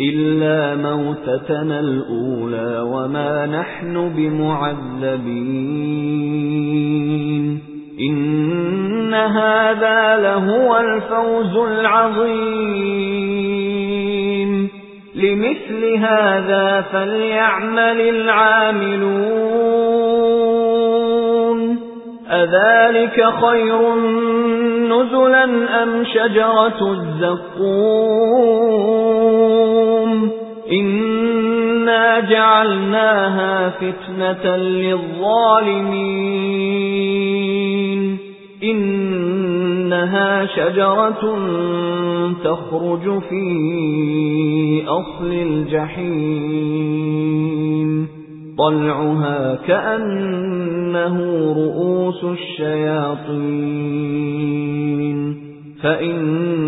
إلا موتتنا الأولى وما نحن بمعذبين إن هذا لهو الفوز العظيم لمثل هذا فليعمل العاملون أذلك خير نزلا أم شجرة الزقوم جعلناها فتنة للظالمين. إنها شجرة تخرج في أصل الجحيم. طلعها كأنه رؤوس الشياطين. فإنهم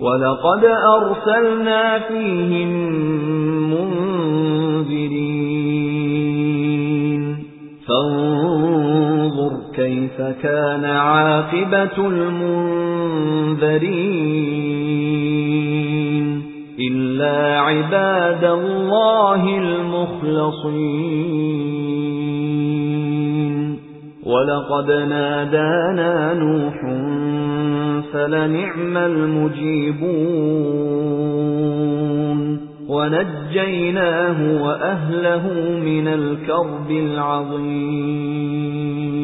وَلَقَدْ أَرْسَلْنَا فِيهِم مُنذِرِينَ فَانظُرْ كَيْفَ كَانَ عَاقِبَةُ الْمُنذَرِينَ إِلَّا عِبَادَ اللَّهِ الْمُخْلَصِينَ وَلَقَدْ نَادَانَا نُوحٌ فَلَنِعْمَ الْمُجِيبُونَ. وَنَجَّيْنَاهُ وَأَهْلَهُ مِنَ الْكَرْبِ الْعَظِيمِ.